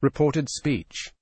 Reported speech.